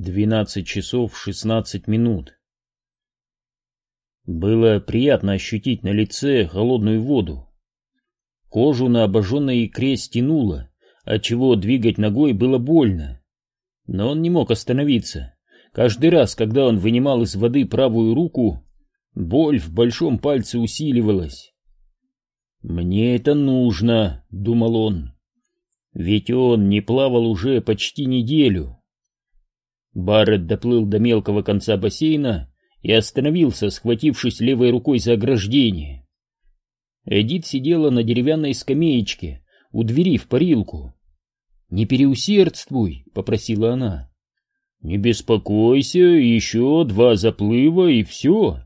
12 часов 16 минут. Было приятно ощутить на лице холодную воду. Кожу на обожженной икре стянуло, отчего двигать ногой было больно. Но он не мог остановиться. Каждый раз, когда он вынимал из воды правую руку, боль в большом пальце усиливалась. «Мне это нужно», — думал он. Ведь он не плавал уже почти неделю. Барретт доплыл до мелкого конца бассейна и остановился, схватившись левой рукой за ограждение. Эдит сидела на деревянной скамеечке у двери в парилку. «Не переусердствуй», — попросила она. «Не беспокойся, еще два заплыва и все».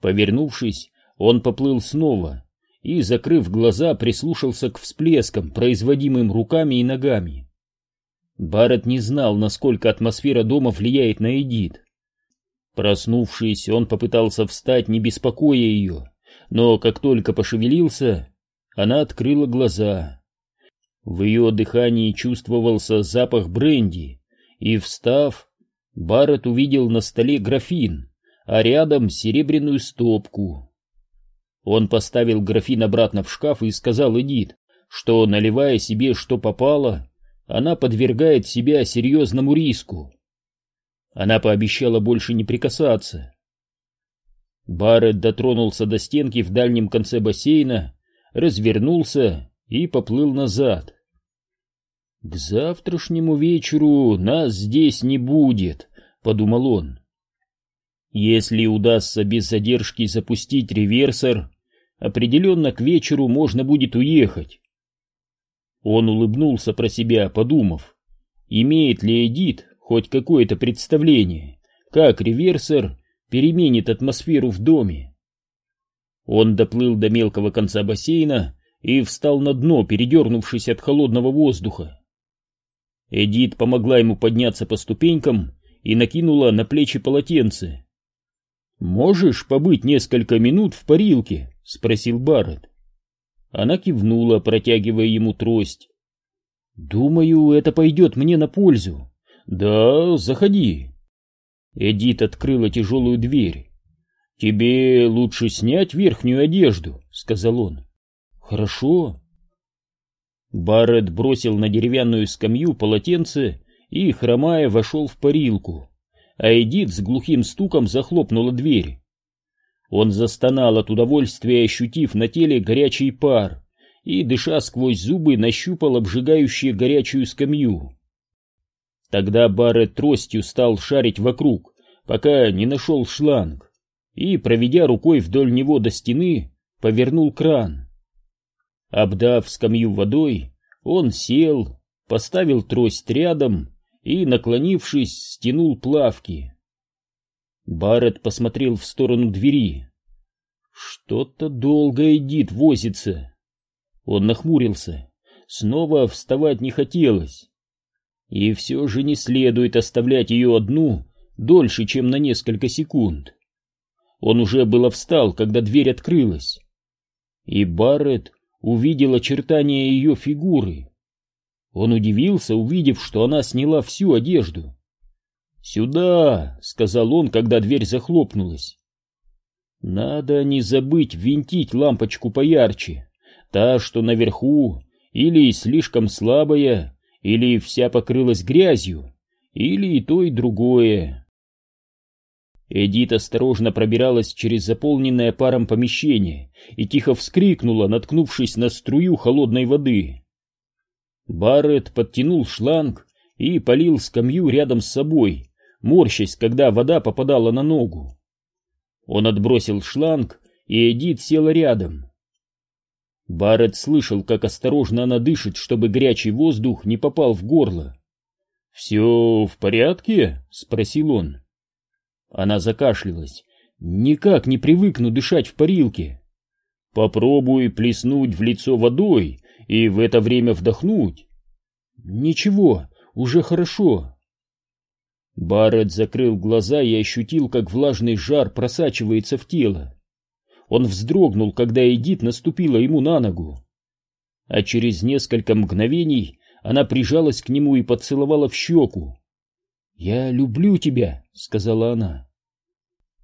Повернувшись, он поплыл снова и, закрыв глаза, прислушался к всплескам, производимым руками и ногами. Барретт не знал, насколько атмосфера дома влияет на Эдит. Проснувшись, он попытался встать, не беспокоя ее, но как только пошевелился, она открыла глаза. В ее дыхании чувствовался запах бренди, и, встав, Барретт увидел на столе графин, а рядом серебряную стопку. Он поставил графин обратно в шкаф и сказал Эдит, что, наливая себе что попало, она подвергает себя серьезному риску. Она пообещала больше не прикасаться. Барретт дотронулся до стенки в дальнем конце бассейна, развернулся и поплыл назад. «К завтрашнему вечеру нас здесь не будет», — подумал он. «Если удастся без задержки запустить реверсор, определенно к вечеру можно будет уехать. Он улыбнулся про себя, подумав, имеет ли Эдит хоть какое-то представление, как реверсор переменит атмосферу в доме. Он доплыл до мелкого конца бассейна и встал на дно, передернувшись от холодного воздуха. Эдит помогла ему подняться по ступенькам и накинула на плечи полотенце. «Можешь побыть несколько минут в парилке?» — спросил Барретт. Она кивнула, протягивая ему трость. «Думаю, это пойдет мне на пользу». «Да, заходи». Эдит открыла тяжелую дверь. «Тебе лучше снять верхнюю одежду», — сказал он. «Хорошо». Барретт бросил на деревянную скамью полотенце и, хромая, вошел в парилку, а Эдит с глухим стуком захлопнула дверь. Он застонал от удовольствия, ощутив на теле горячий пар, и, дыша сквозь зубы, нащупал обжигающую горячую скамью. Тогда Барретт тростью стал шарить вокруг, пока не нашел шланг, и, проведя рукой вдоль него до стены, повернул кран. Обдав скамью водой, он сел, поставил трость рядом и, наклонившись, стянул плавки. Барретт посмотрел в сторону двери. Что-то долго Эдит возится. Он нахмурился. Снова вставать не хотелось. И все же не следует оставлять ее одну дольше, чем на несколько секунд. Он уже было встал, когда дверь открылась. И Барретт увидел очертания ее фигуры. Он удивился, увидев, что она сняла всю одежду. «Сюда!» — сказал он, когда дверь захлопнулась. «Надо не забыть винтить лампочку поярче. Та, что наверху, или слишком слабая, или вся покрылась грязью, или и то, и другое». Эдит осторожно пробиралась через заполненное паром помещение и тихо вскрикнула, наткнувшись на струю холодной воды. Барретт подтянул шланг и полил скамью рядом с собой, морщась, когда вода попадала на ногу. Он отбросил шланг, и Эдит села рядом. Барретт слышал, как осторожно она дышит, чтобы горячий воздух не попал в горло. «Все в порядке?» — спросил он. Она закашлялась. «Никак не привыкну дышать в парилке. Попробуй плеснуть в лицо водой и в это время вдохнуть». «Ничего, уже хорошо». Барретт закрыл глаза и ощутил, как влажный жар просачивается в тело. Он вздрогнул, когда Эдит наступила ему на ногу. А через несколько мгновений она прижалась к нему и поцеловала в щеку. «Я люблю тебя», — сказала она.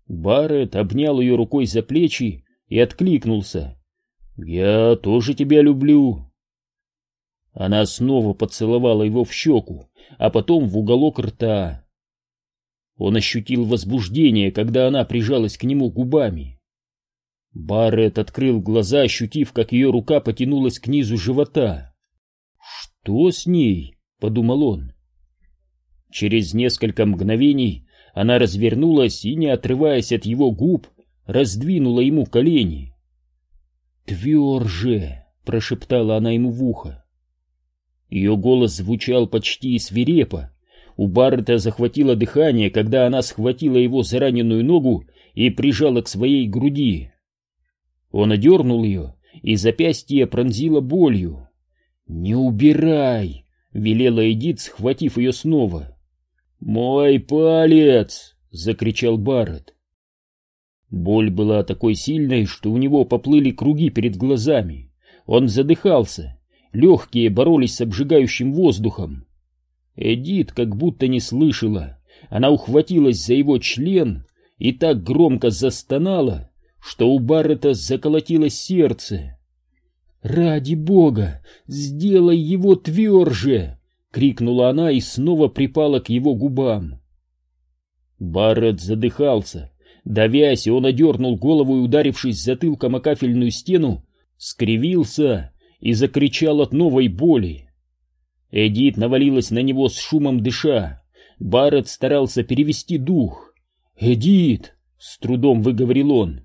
Барретт обнял ее рукой за плечи и откликнулся. «Я тоже тебя люблю». Она снова поцеловала его в щеку, а потом в уголок рта. Он ощутил возбуждение, когда она прижалась к нему губами. Барретт открыл глаза, ощутив, как ее рука потянулась к низу живота. «Что с ней?» — подумал он. Через несколько мгновений она развернулась и, не отрываясь от его губ, раздвинула ему колени. «Тверже!» — прошептала она ему в ухо. Ее голос звучал почти свирепо. У Баррета захватило дыхание, когда она схватила его за раненую ногу и прижала к своей груди. Он одернул ее, и запястье пронзило болью. «Не убирай!» — велела Эдит, схватив ее снова. «Мой палец!» — закричал Барретт. Боль была такой сильной, что у него поплыли круги перед глазами. Он задыхался, легкие боролись с обжигающим воздухом. Эдит как будто не слышала. Она ухватилась за его член и так громко застонала, что у Баррета заколотилось сердце. «Ради бога, сделай его тверже!» — крикнула она и снова припала к его губам. Баррет задыхался. Давясь, он одернул голову и, ударившись затылком о кафельную стену, скривился и закричал от новой боли. Эдит навалилась на него с шумом дыша. Барретт старался перевести дух. «Эдит!» — с трудом выговорил он.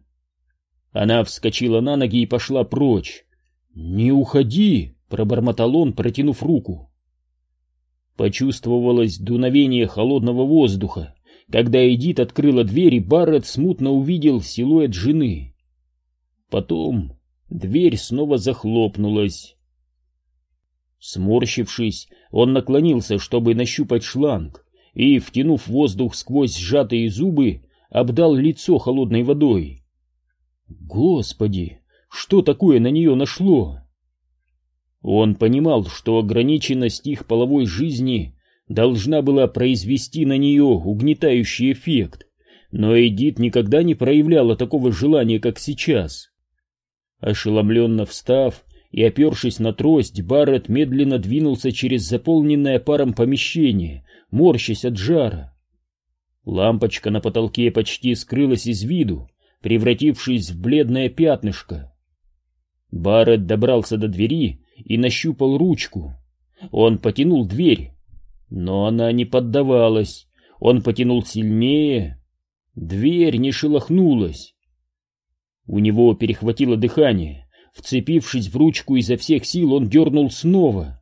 Она вскочила на ноги и пошла прочь. «Не уходи!» — пробормотал он, протянув руку. Почувствовалось дуновение холодного воздуха. Когда Эдит открыла дверь, и Барретт смутно увидел силуэт жены. Потом дверь снова захлопнулась. Сморщившись, он наклонился, чтобы нащупать шланг, и, втянув воздух сквозь сжатые зубы, обдал лицо холодной водой. Господи, что такое на нее нашло? Он понимал, что ограниченность их половой жизни должна была произвести на нее угнетающий эффект, но Эдит никогда не проявляла такого желания, как сейчас. Ошеломленно встав и опершись на трость, Барретт медленно двинулся через заполненное паром помещение, морщась от жара. Лампочка на потолке почти скрылась из виду, превратившись в бледное пятнышко. Барретт добрался до двери и нащупал ручку. Он потянул дверь, но она не поддавалась. Он потянул сильнее. Дверь не шелохнулась. У него перехватило дыхание. Вцепившись в ручку изо всех сил, он дернул снова.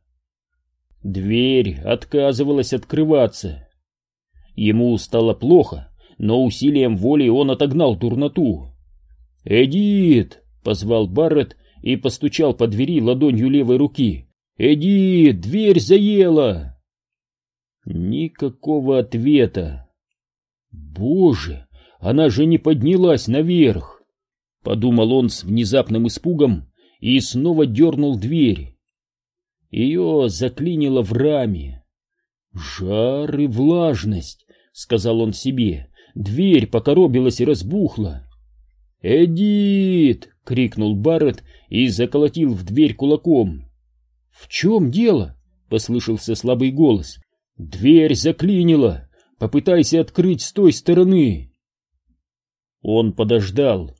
Дверь отказывалась открываться. Ему стало плохо, но усилием воли он отогнал дурноту. «Эдит!» — позвал Барретт и постучал по двери ладонью левой руки. «Эдит, дверь заела!» Никакого ответа. «Боже, она же не поднялась наверх!» Подумал он с внезапным испугом и снова дернул дверь. Ее заклинило в раме. «Жар и влажность», — сказал он себе. Дверь покоробилась и разбухла. «Эдит!» — крикнул Барретт и заколотил в дверь кулаком. «В чем дело?» — послышался слабый голос. «Дверь заклинила! Попытайся открыть с той стороны!» Он подождал.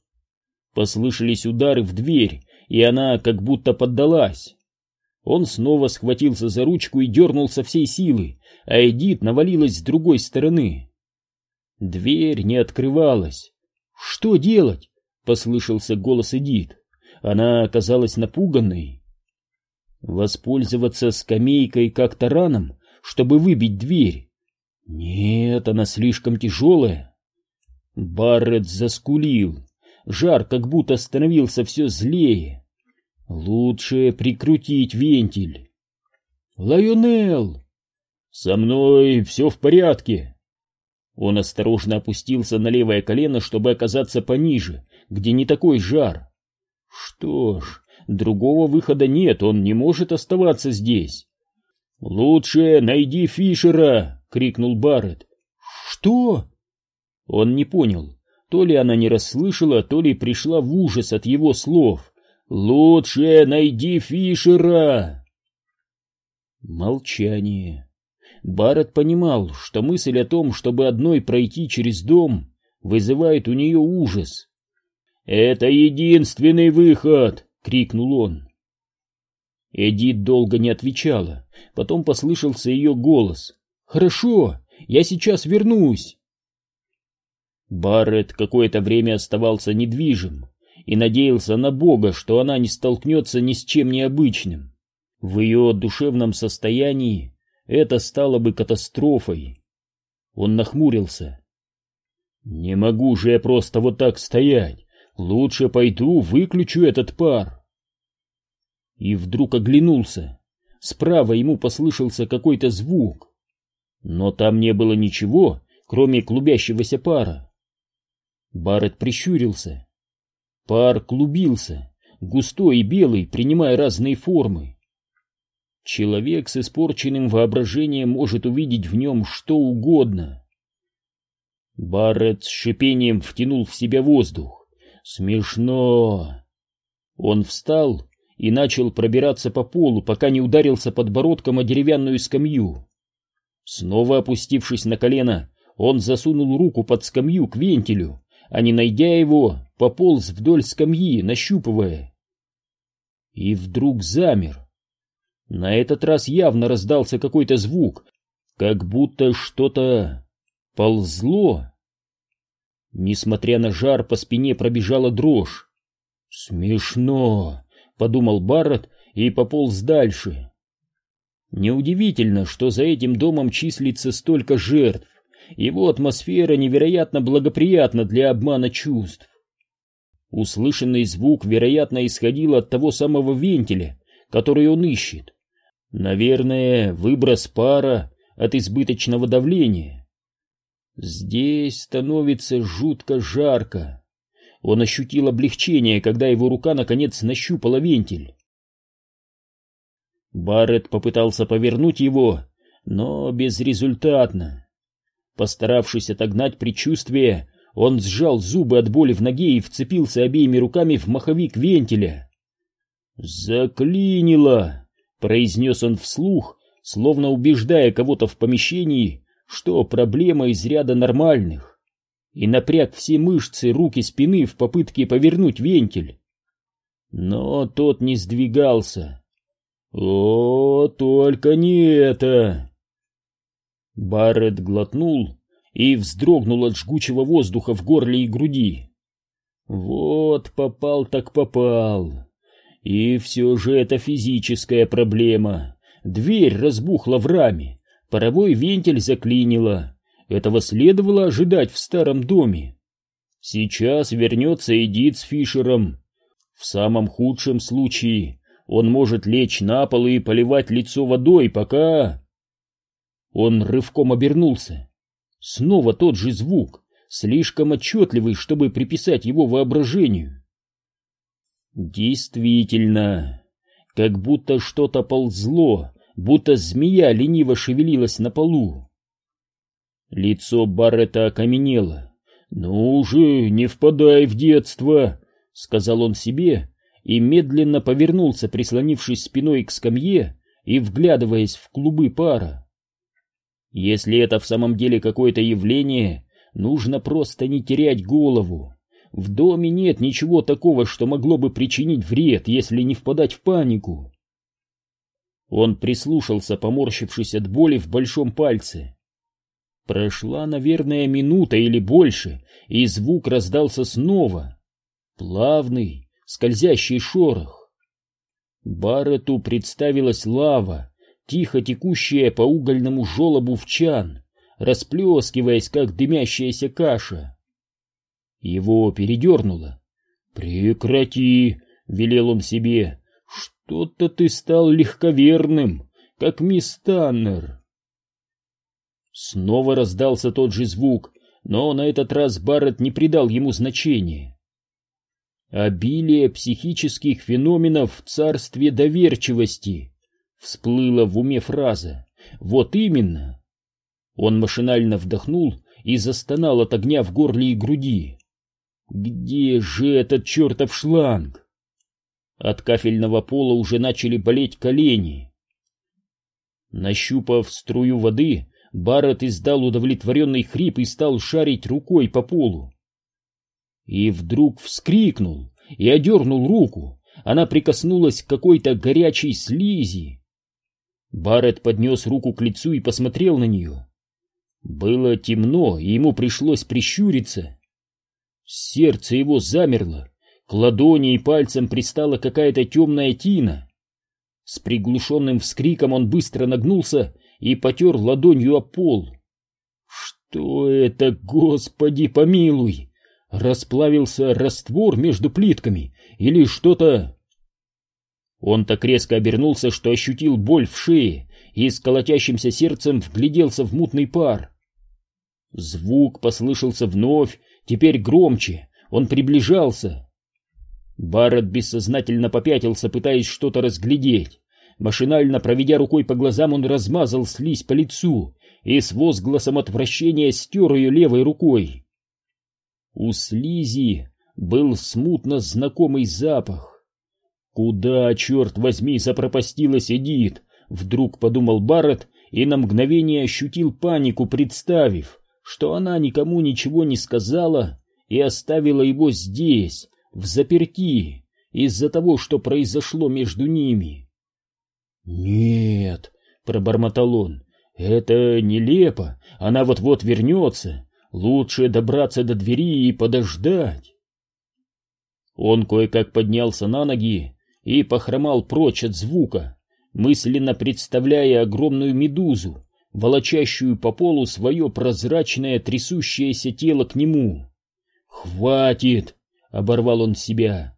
Послышались удары в дверь, и она как будто поддалась. Он снова схватился за ручку и дернул со всей силы, а Эдит навалилась с другой стороны. Дверь не открывалась. «Что делать?» — послышался голос Эдит. Она оказалась напуганной. Воспользоваться скамейкой как тараном, чтобы выбить дверь? Нет, она слишком тяжелая. Барретт заскулил. Жар как будто становился все злее. Лучше прикрутить вентиль. «Лайонел!» «Со мной все в порядке!» Он осторожно опустился на левое колено, чтобы оказаться пониже, где не такой жар. Что ж, другого выхода нет, он не может оставаться здесь. «Лучше найди Фишера!» — крикнул Барретт. «Что?» Он не понял, то ли она не расслышала, то ли пришла в ужас от его слов. «Лучше найди Фишера!» Молчание. Барретт понимал, что мысль о том, чтобы одной пройти через дом, вызывает у нее ужас. «Это единственный выход!» — крикнул он. Эдит долго не отвечала, потом послышался ее голос. «Хорошо, я сейчас вернусь!» Барретт какое-то время оставался недвижим и надеялся на Бога, что она не столкнется ни с чем необычным. В ее душевном состоянии это стало бы катастрофой. Он нахмурился. «Не могу же я просто вот так стоять. Лучше пойду выключу этот пар». И вдруг оглянулся. Справа ему послышался какой-то звук. Но там не было ничего, кроме клубящегося пара. Барретт прищурился. Пар клубился, густой и белый, принимая разные формы. Человек с испорченным воображением может увидеть в нем что угодно. Барретт с шипением втянул в себя воздух. Смешно. Он встал и начал пробираться по полу, пока не ударился подбородком о деревянную скамью. Снова опустившись на колено, он засунул руку под скамью к вентилю, а не найдя его, пополз вдоль скамьи, нащупывая. И вдруг замер. На этот раз явно раздался какой-то звук, как будто что-то ползло. Несмотря на жар, по спине пробежала дрожь. «Смешно», — подумал Барретт и пополз дальше. Неудивительно, что за этим домом числится столько жертв. Его атмосфера невероятно благоприятна для обмана чувств. Услышанный звук, вероятно, исходил от того самого вентиля, который он ищет. Наверное, выброс пара от избыточного давления. Здесь становится жутко жарко. Он ощутил облегчение, когда его рука наконец нащупала вентиль. Барретт попытался повернуть его, но безрезультатно. Постаравшись отогнать предчувствие, он сжал зубы от боли в ноге и вцепился обеими руками в маховик вентиля. «Заклинило!» — произнес он вслух, словно убеждая кого-то в помещении, что проблема из ряда нормальных, и напряг все мышцы руки спины в попытке повернуть вентиль. Но тот не сдвигался. «О, только не это!» Барретт глотнул и вздрогнул от жгучего воздуха в горле и груди. Вот попал так попал. И все же это физическая проблема. Дверь разбухла в раме, паровой вентиль заклинило. Этого следовало ожидать в старом доме. Сейчас вернется Эдит с Фишером. В самом худшем случае он может лечь на пол и поливать лицо водой, пока... Он рывком обернулся. Снова тот же звук, слишком отчетливый, чтобы приписать его воображению. Действительно, как будто что-то ползло, будто змея лениво шевелилась на полу. Лицо Баррета окаменело. «Ну же, не впадай в детство!» — сказал он себе и медленно повернулся, прислонившись спиной к скамье и вглядываясь в клубы пара. Если это в самом деле какое-то явление, нужно просто не терять голову. В доме нет ничего такого, что могло бы причинить вред, если не впадать в панику. Он прислушался, поморщившись от боли в большом пальце. Прошла, наверное, минута или больше, и звук раздался снова. Плавный, скользящий шорох. Баррету представилась лава, тихо текущая по угольному желобу в чан, расплескиваясь, как дымящаяся каша. Его передернуло. «Прекрати!» — велел он себе. «Что-то ты стал легковерным, как мисс Таннер». Снова раздался тот же звук, но на этот раз Барретт не придал ему значения. Обилие психических феноменов в царстве доверчивости — Всплыла в уме фраза. Вот именно. Он машинально вдохнул и застонал от огня в горле и груди. Где же этот чертов шланг? От кафельного пола уже начали болеть колени. Нащупав струю воды, Барретт издал удовлетворенный хрип и стал шарить рукой по полу. И вдруг вскрикнул и одернул руку. Она прикоснулась к какой-то горячей слизи. Барретт поднес руку к лицу и посмотрел на нее. Было темно, и ему пришлось прищуриться. Сердце его замерло, к ладони и пальцам пристала какая-то темная тина. С приглушенным вскриком он быстро нагнулся и потер ладонью о пол. Что это, Господи, помилуй! Расплавился раствор между плитками или что-то... Он так резко обернулся, что ощутил боль в шее и с колотящимся сердцем вгляделся в мутный пар. Звук послышался вновь, теперь громче, он приближался. Барретт бессознательно попятился, пытаясь что-то разглядеть. Машинально проведя рукой по глазам, он размазал слизь по лицу и с возгласом отвращения стер ее левой рукой. У слизи был смутно знакомый запах. «Куда, черт возьми, запропастилась Эдит?» — вдруг подумал Барретт и на мгновение ощутил панику, представив, что она никому ничего не сказала и оставила его здесь, в заперти, из-за того, что произошло между ними. «Нет», — пробормотал он, — «это нелепо, она вот-вот вернется, лучше добраться до двери и подождать». Он кое-как поднялся на ноги и похромал прочь от звука, мысленно представляя огромную медузу, волочащую по полу свое прозрачное трясущееся тело к нему. «Хватит!» — оборвал он себя.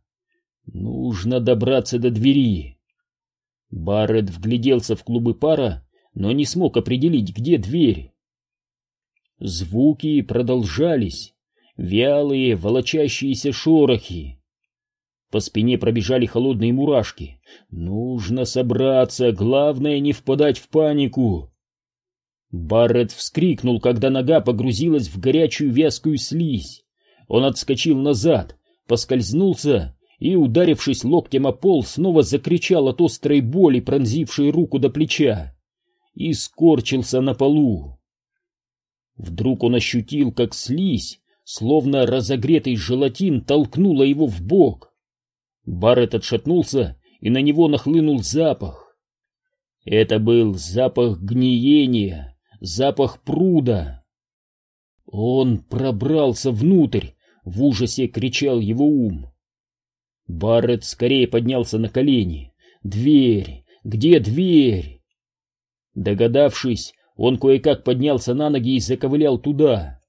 «Нужно добраться до двери». Барретт вгляделся в клубы пара, но не смог определить, где дверь. Звуки продолжались, вялые, волочащиеся шорохи. По спине пробежали холодные мурашки. Нужно собраться, главное не впадать в панику. Барретт вскрикнул, когда нога погрузилась в горячую вязкую слизь. Он отскочил назад, поскользнулся и, ударившись локтем о пол, снова закричал от острой боли, пронзившей руку до плеча, и скорчился на полу. Вдруг он ощутил, как слизь, словно разогретый желатин, толкнула его в бок. Барретт отшатнулся, и на него нахлынул запах. Это был запах гниения запах пруда. Он пробрался внутрь, в ужасе кричал его ум. Барретт скорее поднялся на колени. Дверь! Где дверь? Догадавшись, он кое-как поднялся на ноги и заковылял туда.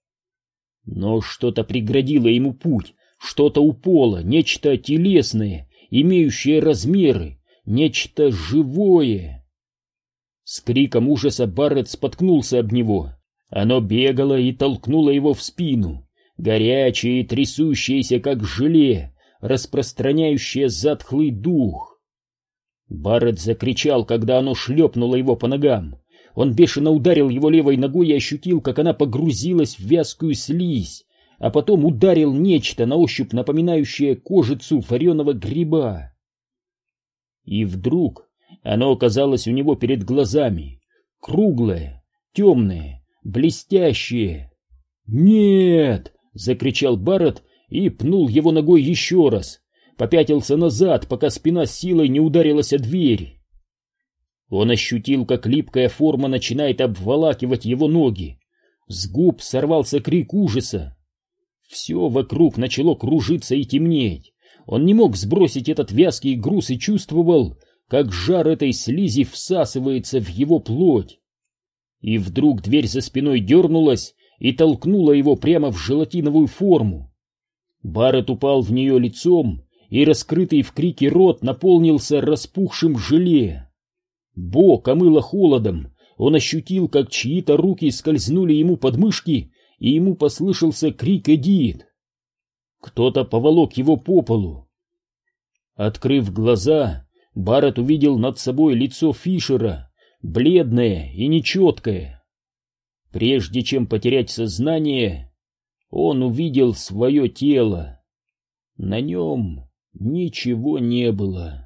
Но что-то преградило ему путь, что-то у пола, нечто телесное, имеющее размеры, нечто живое. С криком ужаса Барретт споткнулся об него. Оно бегало и толкнуло его в спину, горячее и трясущееся, как желе, распространяющее затхлый дух. Барретт закричал, когда оно шлепнуло его по ногам. Он бешено ударил его левой ногой и ощутил, как она погрузилась в вязкую слизь, а потом ударил нечто на ощупь напоминающее кожицу вареного гриба. И вдруг оно оказалось у него перед глазами, круглое, темное, блестящее. «Нет!» — закричал Барретт и пнул его ногой еще раз, попятился назад, пока спина силой не ударилась о дверь. Он ощутил, как липкая форма начинает обволакивать его ноги. С губ сорвался крик ужаса. Все вокруг начало кружиться и темнеть. Он не мог сбросить этот вязкий груз и чувствовал, как жар этой слизи всасывается в его плоть. И вдруг дверь за спиной дернулась и толкнула его прямо в желатиновую форму. Барретт упал в нее лицом, и раскрытый в крике рот наполнился распухшим желе. Бок омыло холодом, он ощутил, как чьи-то руки скользнули ему под мышки, и ему послышался крик Эдит. Кто-то поволок его по полу. Открыв глаза, Барретт увидел над собой лицо Фишера, бледное и нечеткое. Прежде чем потерять сознание, он увидел свое тело. На нем ничего не было.